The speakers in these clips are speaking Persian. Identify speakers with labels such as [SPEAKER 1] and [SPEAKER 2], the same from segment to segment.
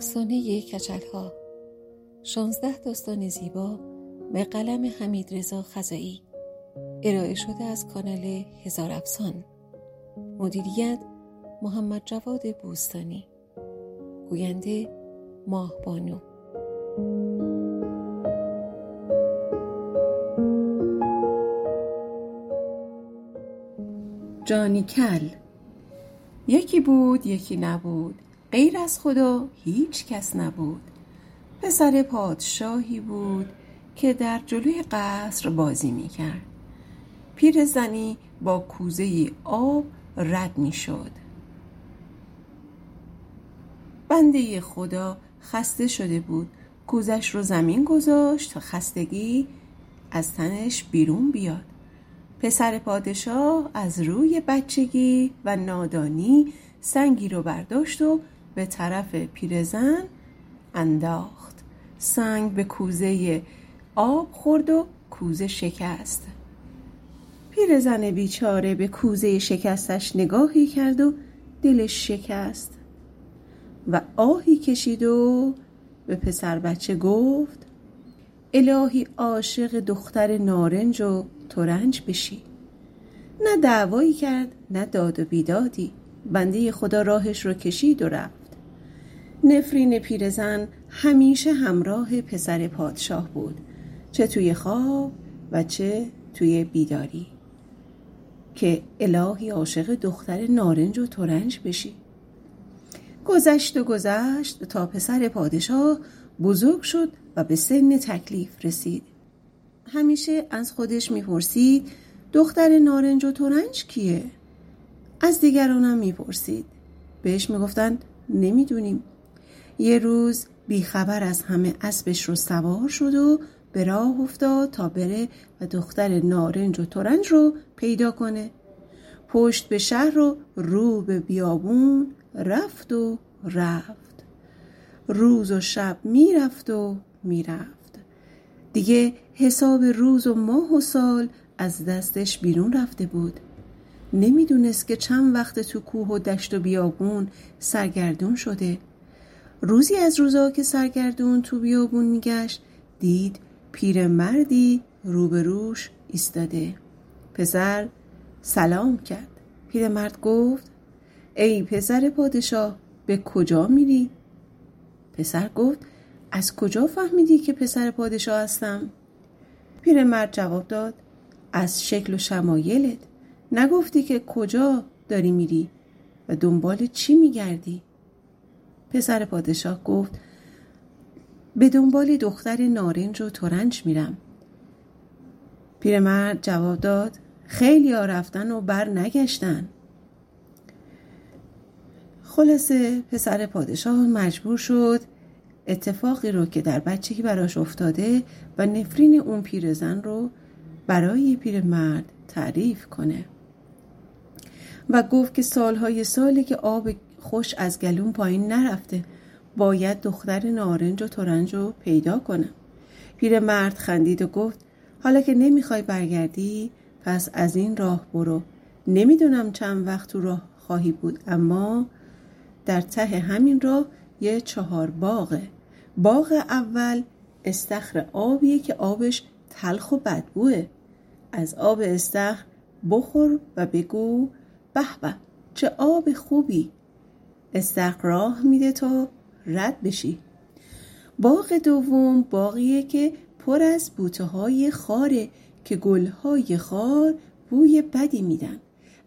[SPEAKER 1] افسانه کچل ها 16 داستان زیبا به قلم حمید رضا خزایی ارائه شده از کانال هزار افسان. مدیریت محمد جواد بوستانی. گوینده ماه بانو.
[SPEAKER 2] جانی کل. یکی بود یکی نبود. غیر از خدا هیچ کس نبود. پسر پادشاهی بود که در جلوی قصر بازی می پیرزنی با کوزه آب رد می شد بنده خدا خسته شده بود. کوزش رو زمین گذاشت تا خستگی از تنش بیرون بیاد. پسر پادشاه از روی بچگی و نادانی سنگی رو برداشت و به طرف پیرزن انداخت. سنگ به کوزه آب خورد و کوزه شکست. پیرزن بیچاره به کوزه شکستش نگاهی کرد و دلش شکست و آهی کشید و به پسر بچه گفت الهی عاشق دختر نارنج و ترنج بشی. نه دعوایی کرد نه داد و بیدادی. بنده خدا راهش رو کشید و رفت. نفرین پیرزن همیشه همراه پسر پادشاه بود چه توی خواب و چه توی بیداری. که الهی عاشق دختر نارنج و ترنج بشی. گذشت و گذشت تا پسر پادشاه بزرگ شد و به سن تکلیف رسید. همیشه از خودش می‌پرسید دختر نارنج و ترنج کیه؟ از دیگرانم می‌پرسید. بهش می‌گفتند نمی‌دونیم. یه روز بیخبر از همه اسبش رو سوار شد و به راه افتاد تا بره و دختر نارنج و ترنج رو پیدا کنه. پشت به شهر رو رو به بیابون رفت و رفت. روز و شب می‌رفت و می‌رفت. دیگه حساب روز و ماه و سال از دستش بیرون رفته بود. نمی‌دونست که چند وقت تو کوه و دشت و بیابون سرگردون شده. روزی از روزا که سرگردون تو بیابون میگشت دید پیرمردی روبروش ایستاده پسر سلام کرد پیرمرد گفت ای پسر پادشاه به کجا میری؟ پسر گفت از کجا فهمیدی که پسر پادشاه هستم؟ پیرمرد جواب داد از شکل و شمایلت نگفتی که کجا داری میری و دنبال چی میگردی؟ پسر پادشاه گفت به دنبال دختر نارنج و ترنج میرم. پیرمرد جواب داد خیلی ها رفتن و بر نگشتن. خلاصه پسر پادشاه مجبور شد اتفاقی رو که در بچگی براش افتاده و نفرین اون پیرزن رو برای پیرمرد تعریف کنه و گفت که سالهای سالی که آب خوش از گلون پایین نرفته. باید دختر نارنج و ترنج رو پیدا کنم. پیرمرد خندید و گفت حالا که نمی‌خوای برگردی پس از این راه برو. نمی‌دونم چند وقت تو راه خواهی بود اما در ته همین راه یه چهار باغه. باغ اول استخر آبیه که آبش تلخ و بدبوه. از آب استخر بخور و بگو به به چه آب خوبی! استخر راه میده تا رد بشی. باغ دوم باغیه که پر از بوته های خاره که گلهای خار بوی بدی میدن.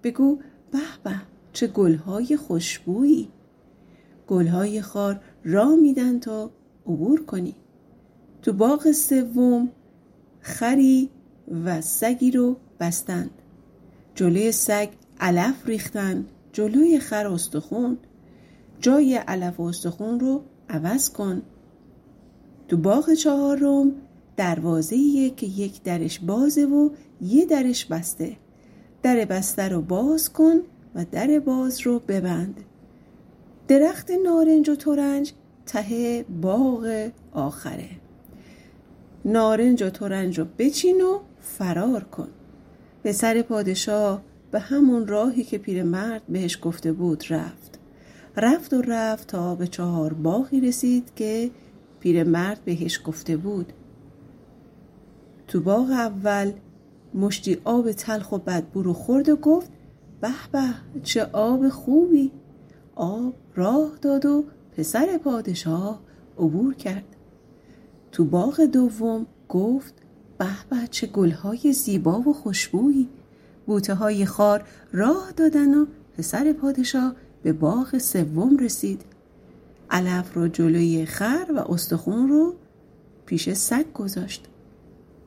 [SPEAKER 2] بگو به به چه گلهای خوشبویی. گلهای خار را میدن تا عبور کنی. تو باغ سوم خری و سگی رو بستند جلوی سگ علف ریختن جلوی خر استخون. جای علف و استخون رو عوض کن. تو باغ چهارم دروازه که یک درش بازه و یه درش بسته. در بسته رو باز کن و در باز رو ببند. درخت نارنج و ترنج ته باغ آخره. نارنج و ترنج رو بچین و فرار کن. پسر پادشاه به همون راهی که پیرمرد بهش گفته بود رفت. رفت و رفت تا به چهار باغی رسید که پیرمرد بهش گفته بود. تو باغ اول مشتی آب تلخ و بدبو رو خورد و گفت به به چه آب خوبی. آب راه داد و پسر پادشاه عبور کرد. تو باغ دوم گفت به به چه گلهای زیبا و خوشبویی. بوته های خار راه دادن و پسر پادشاه به باغ سوم رسید. علف رو جلوی خر و استخون رو پیش سگ گذاشت.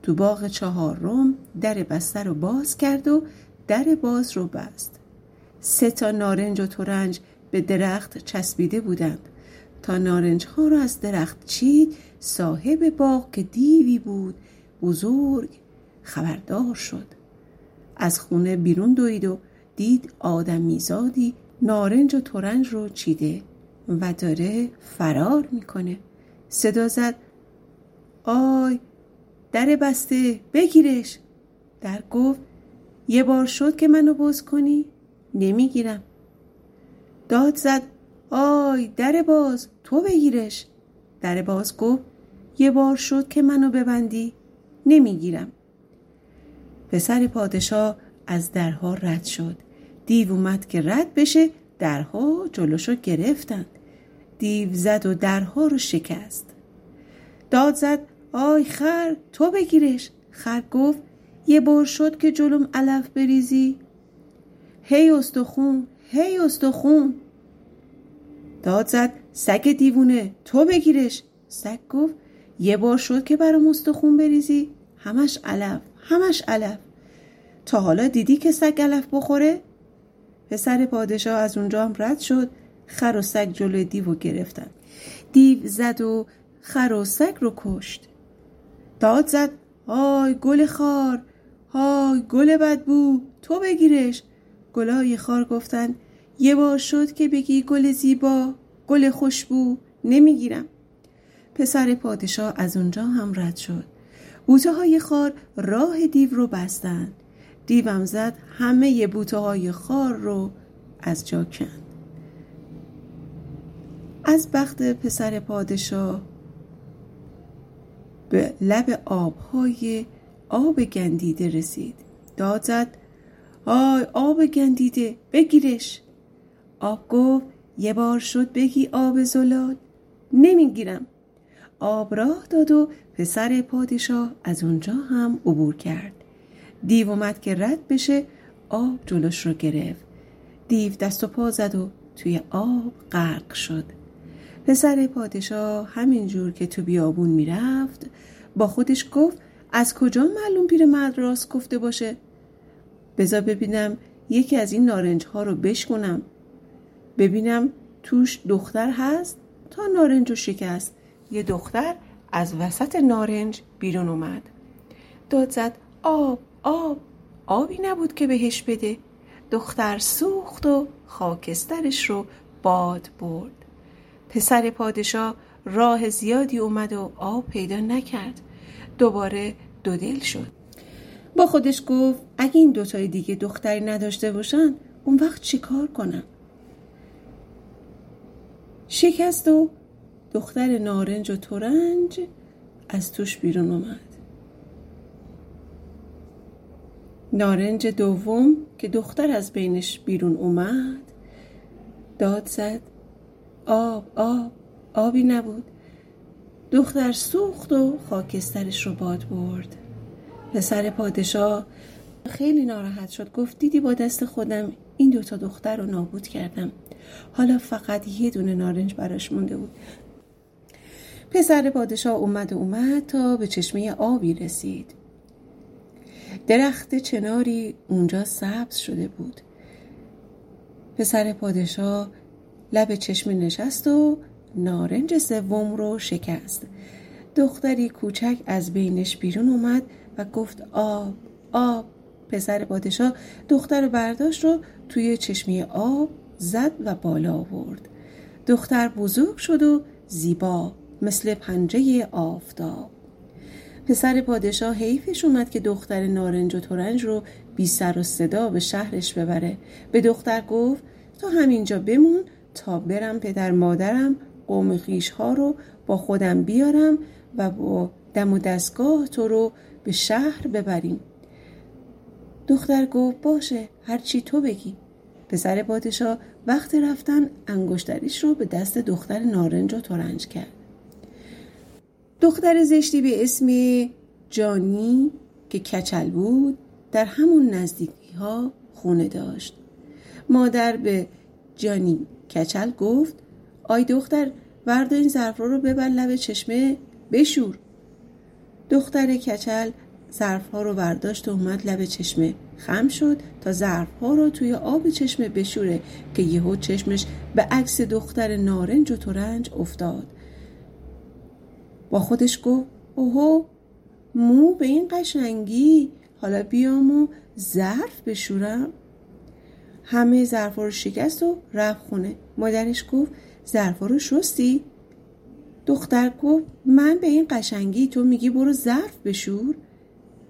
[SPEAKER 2] تو باغ چهارم در بسته رو باز کرد و در باز رو بست. سه تا نارنج و ترنج به درخت چسبیده بودند. تا نارنج ها رو از درخت چید صاحب باغ که دیوی بود بزرگ خبردار شد. از خونه بیرون دوید و دید آدم میزادی نارنج و ترنج رو چیده و داره فرار می‌کنه. صدا زد. آی در بسته بگیرش. در گفت یه بار شد که منو باز کنی؟ نمی‌گیرم. داد زد. آی در باز تو بگیرش. در باز گفت یه بار شد که منو ببندی؟ نمی‌گیرم. پسر پادشاه از درها رد شد. دیو اومد که رد بشه درها جلوشو گرفتند دیو زد و درها رو شکست. داد زد آی خر تو بگیرش. خر گفت یه بار شد که جلوم علف بریزی. هی استخون هی استخون. داد زد سگ دیوونه تو بگیرش. سگ گفت یه بار شد که برام استخون بریزی. همش علف همش علف. تا حالا دیدی که سگ علف بخوره؟ پسر پادشاه از اونجا هم رد شد خر و سگ جلوی دیو گرفتن. دیو زد و خر و سگ رو کشت. داد زد آی گل خار های گل بدبو تو بگیرش. گلای خار گفتن یه بار شد که بگی گل زیبا گل خوشبو نمی‌گیرم. پسر پادشاه از اونجا هم رد شد. بوته های خار راه دیو رو بستند دیوم زد همه بوته های خار رو از جا کند. از بخت پسر پادشاه به لب آبهای آب گندیده رسید. داد زد آی آب گندیده بگیرش. آب گفت یه بار شد بگی آب زلال. نمی‌گیرم. آب راه داد و پسر پادشاه از اونجا هم عبور کرد. دیو اومد که رد بشه آب جلوش رو گرفت. دیو دست و پا زد و توی آب غرق شد. پسر پادشاه همینجور که تو بیابون می‌رفت با خودش گفت از کجا معلوم پیرمرد راست گفته باشه؟ بذار ببینم یکی از این نارنج ها رو بشکنم ببینم توش دختر هست تا نارنج رو شکست. یه دختر از وسط نارنج بیرون اومد. داد زد آب آب آبی نبود که بهش بده. دختر سوخت و خاکسترش رو باد برد. پسر پادشاه راه زیادی اومد و آب پیدا نکرد. دوباره دو دل شد. با خودش گفت اگه این دوتای دیگه دختری نداشته باشن اون وقت چیکار کنم شکست و دختر نارنج و تورنج از توش بیرون اومد. نارنج دوم که دختر از بینش بیرون اومد. داد زد. آب آب آبی نبود. دختر سوخت و خاکسترش رو باد برد. پسر پادشاه خیلی ناراحت شد. گفت دیدی با دست خودم این دوتا دختر رو نابود کردم. حالا فقط یه دونه نارنج براش مونده بود. پسر پادشاه اومد و اومد تا به چشمه آبی رسید. درخت چناری اونجا سبز شده بود. پسر پادشاه لب چشمه نشست و نارنج سوم رو شکست. دختری کوچک از بینش بیرون اومد و گفت آب آب. پسر پادشاه دختر برداشت رو توی چشمه آب زد و بالا آورد. دختر بزرگ شد و زیبا مثل پنجه آفتاب. پسر پادشاه حیفش اومد که دختر نارنج و ترنج رو بی سر و صدا به شهرش ببره. به دختر گفت تو همینجا بمون تا برم پدر مادرم قوم خیش ها رو با خودم بیارم و با دم و دستگاه تو رو به شهر ببریم. دختر گفت باشه هرچی تو بگی. پسر پادشاه وقت رفتن انگشتریش رو به دست دختر نارنج و ترنج کرد. دختر زشتی به اسم جانی که کچل بود در همون نزدیکی ها خونه داشت. مادر به جانی کچل گفت آی دختر وردا این ظرف رو ببر لب چشمه بشور. دختر کچل ظرف ها رو برداشت و اومد لب چشمه. خم شد تا ظرف ها رو توی آب چشمه بشوره که یهو چشمش به عکس دختر نارنج و ترنج افتاد. با خودش گفت اوهو مو به این قشنگی حالا بیام و ظرف بشورم. همه ظرفا رو شکست و رفت خونه. مادرش گفت ظرفا رو شستی؟ دختر گفت من به این قشنگی تو میگی برو ظرف بشور؟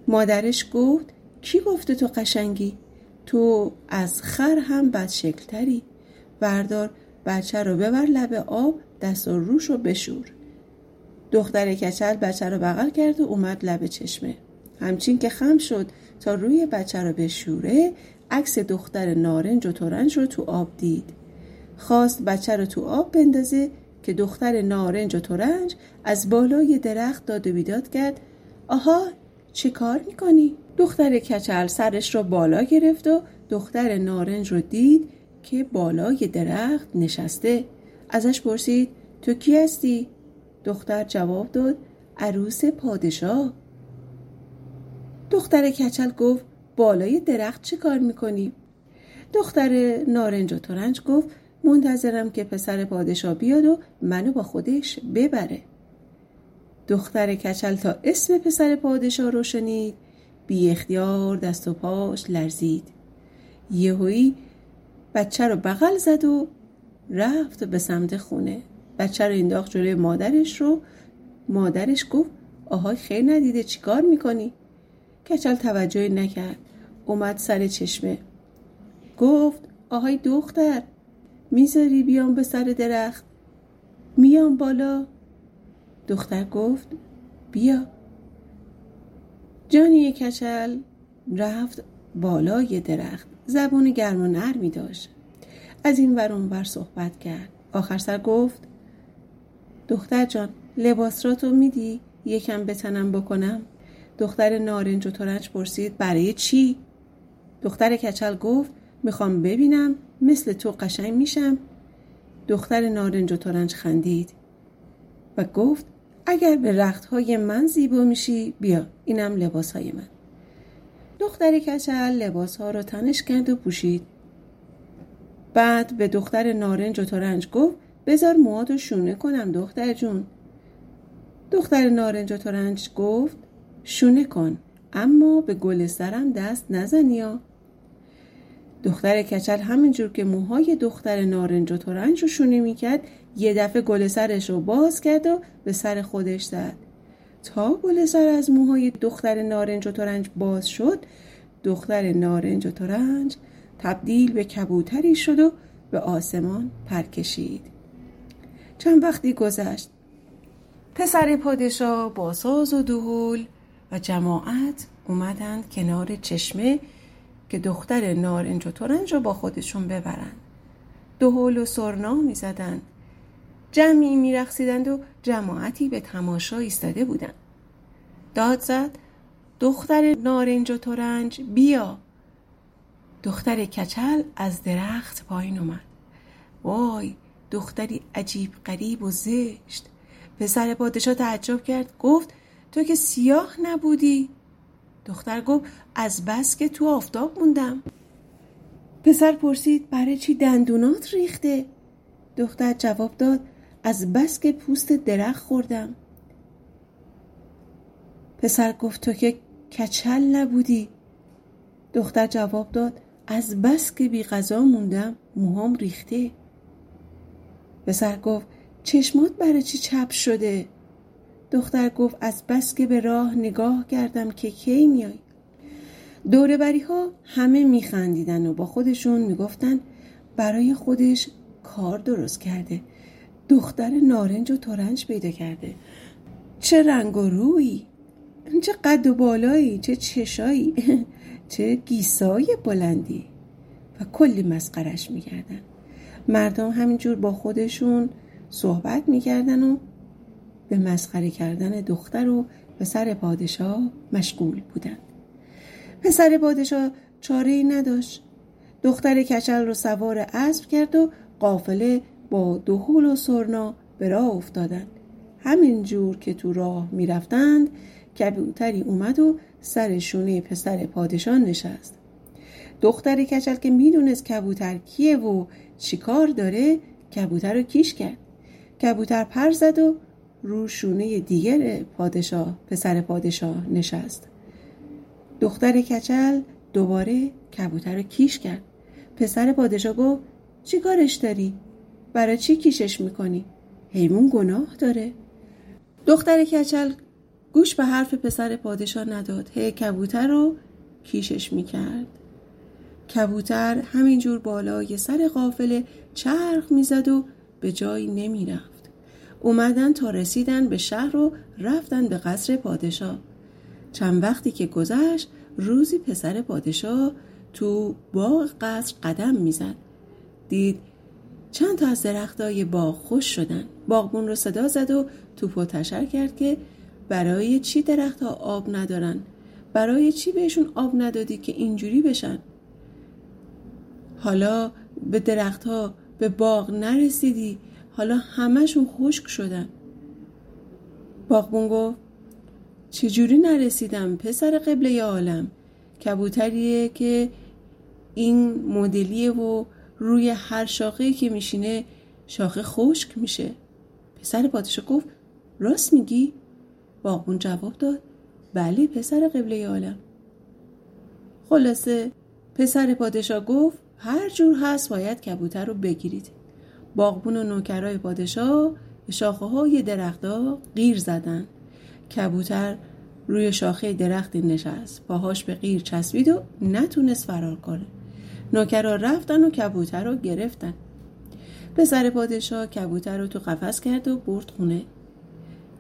[SPEAKER 2] مادرش گفت کی گفته تو قشنگی؟ تو از خر هم بد شکلتری. بردار بچه رو ببر لب آب دست و روش رو بشور. دختر کچل بچه رو بغل کرد و اومد لب چشمه همچین که خم شد تا روی بچه رو بشوره عکس دختر نارنج و ترنج رو تو آب دید خواست بچه رو تو آب بندازه که دختر نارنج و ترنج از بالای درخت داد و بیداد کرد آها چه کار می‌کنی؟ دختر کچل سرش رو بالا گرفت و دختر نارنج رو دید که بالای درخت نشسته ازش پرسید تو کی هستی؟ دختر جواب داد عروس پادشاه. دختر کچل گفت بالای درخت چه کار می‌کنی؟ دختر نارنج و ترنج گفت منتظرم که پسر پادشاه بیاد و منو با خودش ببره. دختر کچل تا اسم پسر پادشاه رو شنید بی اختیار دست و پاش لرزید. یهویی بچه رو بغل زد و رفت به سمت خونه. بچه رو انداخت جلوی مادرش رو. مادرش گفت آهای خیر ندیده چیکار می‌کنی؟ کچل توجهی نکرد. اومد سر چشمه. گفت آهای دختر می‌ذاری بیام به سر درخت؟ میام بالا. دختر گفت بیا. جانی کچل رفت بالای درخت. زبون گرم و نرمی داشت. از این ور اونور صحبت کرد. آخر سر گفت دختر جان لباس را تو میدی؟ یکم بتنم بکنم؟ دختر نارنج و ترنج پرسید برای چی؟ دختر کچل گفت می‌خوام ببینم مثل تو قشنگ میشم. دختر نارنج و ترنج خندید و گفت اگر به رختهای من زیبا میشی بیا اینم لباس های من. دختر کچل لباس ها رو تنش کرد و پوشید. بعد به دختر نارنج و ترنج گفت بذار موهاتو شونه کنم دختر جون. دختر نارنج و ترنج گفت شونه کن اما به گل سرم دست نزنیا دختر کچل همینجور که موهای دختر نارنج و ترنج رو شونه می‌کرد یه دفعه گل سرش رو باز کرد و به سر خودش زد. تا گل سر از موهای دختر نارنج و ترنج باز شد دختر نارنج و ترنج تبدیل به کبوتری شد و به آسمان پرکشید چند وقتی گذشت پسر پادشاه با ساز و دهول و جماعت اومدند کنار چشمه که دختر نارنج و ترنج رو با خودشون ببرن دهول و سرنا می زدن. جمعی می رخصیدند و جماعتی به تماشا ایستاده بودند. داد زد دختر نارنج و ترنج بیا دختر کچل از درخت پایین اومد وای دختری عجیب قریب و زشت. پسر پادشاه تعجب کرد. گفت تو که سیاه نبودی. دختر گفت از بس که تو آفتاب موندم. پسر پرسید برای چی دندونات ریخته؟ دختر جواب داد از بس که پوست درخت خوردم. پسر گفت تو که کچل نبودی. دختر جواب داد از بس که بی غذا موندم موهام ریخته. پسر گفت چشمات برای چی چپ شده؟ دختر گفت از بس که به راه نگاه کردم که کی میای؟ دوربری ها همه میخندیدن و با خودشون می‌گفتن برای خودش کار درست کرده. دختر نارنج و ترنج پیدا کرده. چه رنگ و روی؟ چه قد و بالایی؟ چه چشایی؟ چه گیسای بلندی؟ و کلی مسخرش می‌کردن. مردم همینجور با خودشون صحبت می‌کردن و به مسخره کردن دختر و پسر پادشاه مشغول بودند پسر پادشاه چاره ای نداشت. دختر کچل رو سوار اسب کرد و قافله با دهول و سرنا به راه افتادند همین جور که تو راه می‌رفتند کبوتری اومد و سر شونه پسر پادشاه نشست. دختر کچل که می‌دونست کبوتر کیه و چیکار داره کبوتر رو کیش کرد. کبوتر پر زد و رو شونه دیگر پادشاه پسر پادشاه نشست. دختر کچل دوباره کبوتر رو کیش کرد. پسر پادشاه گفت چی کارش داری؟ برای چی کیشش می‌کنی؟ حیوان گناه داره. دختر کچل گوش به حرف پسر پادشاه نداد. هی کبوتر رو کیشش می‌کرد. کبوتر همینجور بالای سر قافله چرخ می‌زد و به جایی نمی‌رفت. اومدن تا رسیدن به شهر و رفتن به قصر پادشاه. چند وقتی که گذشت روزی پسر پادشاه تو باغ قصر قدم می‌زد. دید چند تا از درختای باغ خوش شدن. باغبون رو صدا زد و توپ و تشر کرد که برای چی درختها آب ندارن؟ برای چی بهشون آب ندادی که اینجوری بشن؟ حالا به درختها به باغ نرسیدی. حالا همهشون خشک شدن. باغبون گفت چجوری نرسیدم پسر قبله عالم؟ کبوتریه که این مدلیه و روی هر شاخه که میشینه شاخه خشک میشه. پسر پادشاه گفت راست میگی؟ باغبون جواب داد بله پسر قبله عالم. خلاصه پسر پادشاه گفت هر جور هست باید کبوتر رو بگیرید. باغبون و نوکرای پادشاه به شاخه های درختها غیر زدن. کبوتر روی شاخه درختی نشست. پاهاش به غیر چسبید و نتونست فرار کنه. نوکرا رفتن و کبوتر رو گرفتن. پسر پادشاه کبوتر رو تو قفس کرد و برد خونه.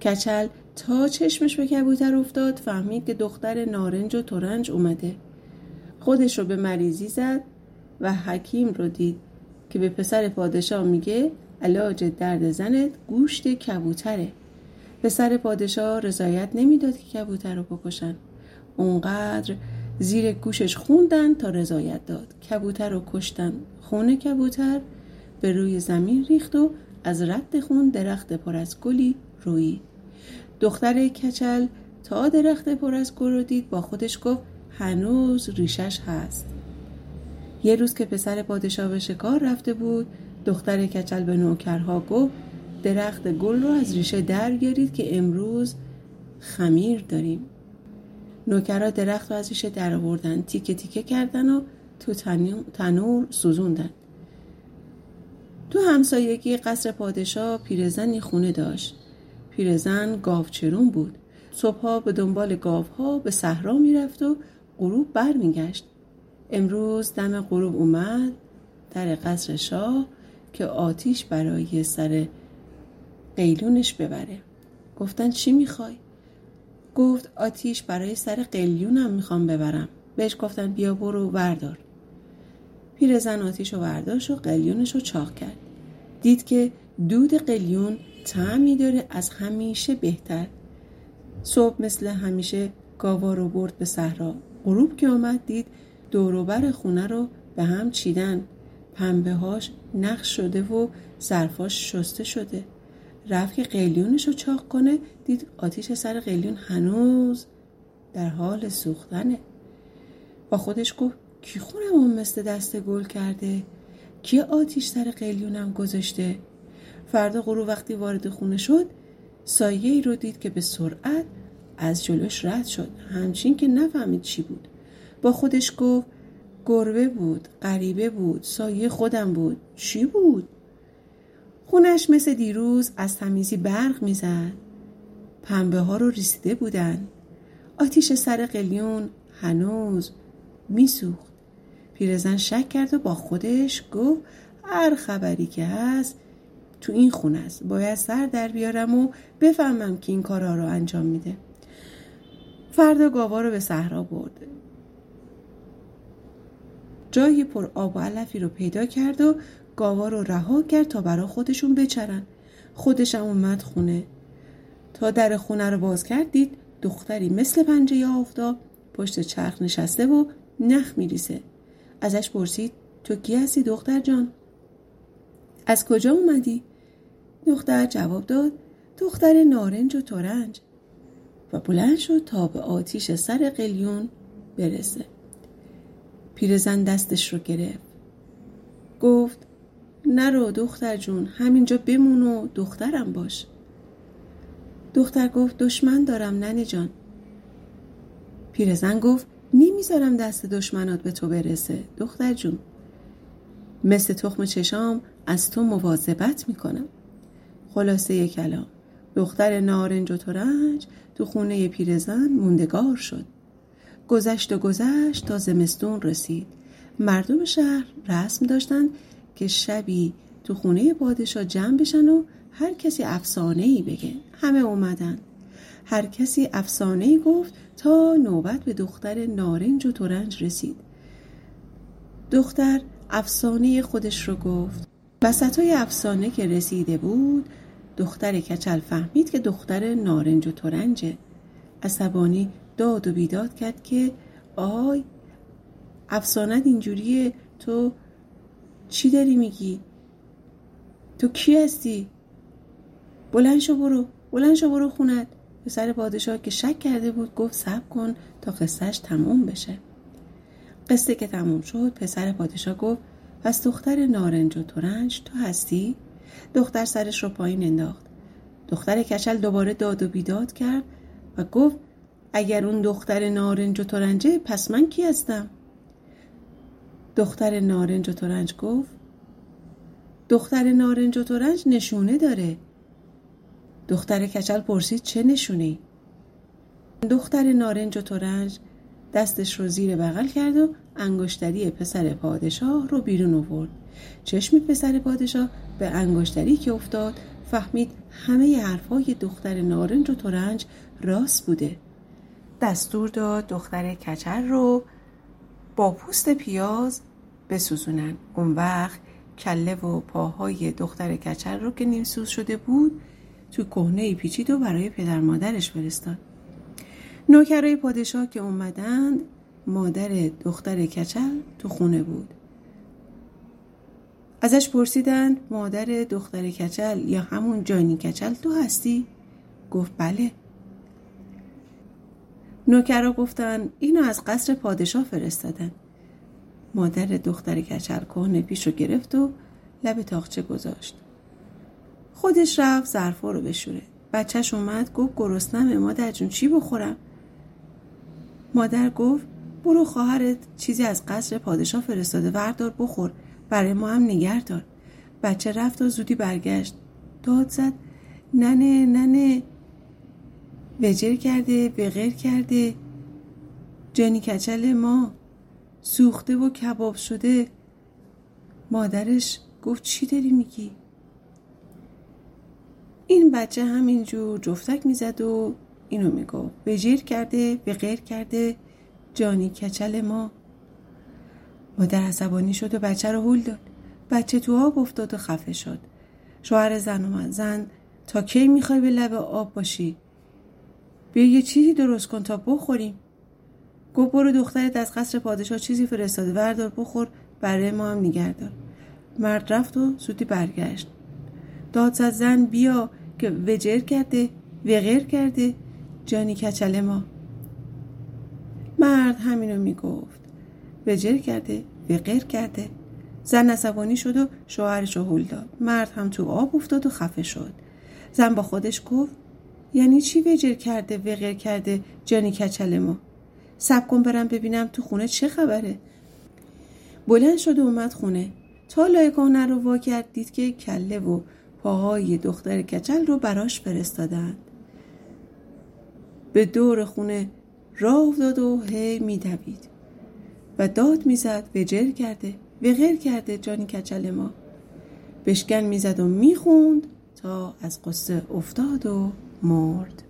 [SPEAKER 2] کچل تا چشمش به کبوتر افتاد فهمید که دختر نارنج و ترنج اومده. خودش رو به مریضی زد. و حکیم رو دید که به پسر پادشاه میگه علاج درد زنت گوشت کبوتره. پسر پادشاه رضایت نمی‌داد که کبوتر رو بکشن. اونقدر زیر گوشش خوندن تا رضایت داد. کبوتر رو کشتن خون کبوتر به روی زمین ریخت و از رد خون درخت پر از گلی روی. دختر کچل تا درخت پر از گل رو دید با خودش گفت هنوز ریشش هست. یه روز که پسر پادشاه به شکار رفته بود دختر کچل به نوکرها گفت درخت گل رو از ریشه درگیرید که امروز خمیر داریم. نوکرها درخت رو از ریشه در آوردن تیکه تیکه کردن و تو تنور سوزوندن. تو همسایگی قصر پادشاه پیرزنی خونه داشت. پیرزن گاوچرون بود. صبحها به دنبال گاوها به صحرا می‌رفت و غروب برمیگشت. امروز دم غروب اومد در قصر شاه که آتیش برای سر قیلونش ببره. گفتن چی می‌خوای؟ گفت آتیش برای سر قلیونم می‌خوام ببرم. بهش گفتن بیا برو وردار. پیرزن آتیش رو ورداشت و قلیونش رو چاق کرد. دید که دود قلیون تعمی داره از همیشه بهتر. صبح مثل همیشه گاوا رو برد به صحرا. غروب که آمد دید دوروبر خونه رو به هم چیدن. پنبه هاش نقش شده و ظرفاش شسته شده. رفت که قلیونش رو چاق کنه دید آتیش سر قلیون هنوز در حال سوختنه. با خودش گفت کی خونم مثل دست گل کرده؟ کی آتیش سر قلیونم گذاشته؟ فردا غروب وقتی وارد خونه شد سایه ای رو دید که به سرعت از جلوش رد شد. همچین که نفهمید چی بود. با خودش گفت گربه بود غریبه بود سایه خودم بود. چی بود؟ خونش مثل دیروز از تمیزی برق می‌زد. پنبه ها رو ریسیده بودن. آتیش سر قلیون هنوز میسوخت. پیرزن شک کرد و با خودش گفت هر خبری که هست تو این خونه است. باید سر در بیارم و بفهمم که این کارها رو انجام میده. فردا گاوا رو به صحرا برد. جایی پر آب و علفی رو پیدا کرد و گاوا رو رها کرد تا برا خودشون بچرن. خودشم اومد خونه. تا در خونه رو باز کرد دید دختری مثل پنجه آفتاب پشت چرخ نشسته و نخ میریسه ازش پرسید تو کی هستی دختر جان؟ از کجا اومدی؟ دختر جواب داد دختر نارنج و تورنج و بلند شد تا به آتیش سر قلیون برسه. پیرزن دستش رو گرفت. گفت نرو دختر جون همینجا بمون و دخترم باش. دختر گفت دشمن دارم ننه جان. پیرزن گفت نمی‌ذارم دست دشمنات به تو برسه دختر جون. مثل تخم چشام از تو مواظبت می‌کنم. خلاصه کلام. دختر نارنج و ترنج تو خونه پیرزن موندگار شد. گذشت و گذشت تا زمستون رسید. مردم شهر رسم داشتند که شبی تو خونه پادشاه جمع بشن و هر کسی افسانه ای بگه. همه اومدن. هر کسی افسانه ای گفت تا نوبت به دختر نارنج و ترنج رسید. دختر افسانه خودش رو گفت. های افسانه که رسیده بود دختر کچل فهمید که دختر نارنج و ترنجه. عصبانی داد و بیداد کرد که آی افسانت اینجوریه تو چی داری میگی؟ تو کی هستی؟ بلند شو برو بلند شو برو خونت پسر پادشاه که شک کرده بود گفت صبر کن تا قصهش تموم بشه قصه که تموم شد پسر پادشاه گفت پس دختر نارنج و ترنج تو هستی؟ دختر سرش رو پایین انداخت دختر کچل دوباره داد و بیداد کرد و گفت اگر اون دختر نارنج و ترنجه پس من کی هستم؟ دختر نارنج و ترنج گفت دختر نارنج و ترنج نشونه داره. دختر کچل پرسید چه نشونه دختر نارنج و ترنج دستش رو زیر بغل کرد و انگشتری پسر پادشاه رو بیرون آورد. چشم پسر پادشاه به انگشتری که افتاد فهمید همه حرفای دختر نارنج و ترنج راست بوده. دستور داد دختر کچل رو با پوست پیاز بسوزونن. اون وقت کله و پاهای دختر کچل رو که نیمسوز شده بود تو کهنه پیچید و برای پدر مادرش فرستاد. نوکرای پادشاه که اومدن مادر دختر کچل تو خونه بود. ازش پرسیدند مادر دختر کچل یا همون جانی کچل تو هستی؟ گفت بله. نوکرا گفتن اینو از قصر پادشاه فرستادن. مادر دختر کچل کهنه پیش رو گرفت و لب تاخچه گذاشت. خودش رفت ظرفا رو بشوره. بچهش اومد گفت گرسنمه مادر جون چی بخورم؟ مادر گفت برو خواهرت چیزی از قصر پادشاه فرستاده وردار بخور برای ما هم نگر دار. بچه رفت و زودی برگشت. داد زد ننه ننه وجر کرده بغیر کرده. جانی کچل ما سوخته و کباب شده. مادرش گفت چی داری میگی؟ این بچه همینجور جفتک می‌زد و اینو می‌گفت. وجیر کرده به غیر کرده. جانی کچل ما مادر عصبانی شد و بچه رو هول داد. بچه تو آب افتاد و خفه شد. شوهر زن اومد زن تا کی می‌خوای به لب آب باشی؟ بیا یه چیزی درست کن تا بخوریم. گفت برو دخترت از قصر پادشاه چیزی فرستاده. وردار بخور برای ما هم نگردار مرد رفت و زودی برگشت. داد زد زن بیا که وجر کرده وغیر کرده. جانی کچل ما. مرد همینو می‌گفت. وجر کرده وغیر کرده. زن عصبانی شد و شوهرش رو داد. مرد هم تو آب افتاد و خفه شد. زن با خودش گفت یعنی چی وجر کرده وغیر کرده جانی کچل ما سب کن برم ببینم تو خونه چه خبره؟ بلند شد و اومد خونه. تا لایکانه رو وا کرد دید که کله و پاهای دختر کچل رو براش فرستادند. به دور خونه راه داد و هی میدوید. و داد می‌زد وجر کرده وغیر کرده جانی کچل ما بشکن می‌زد و می‌خوند تا از قصه افتاد و مرد.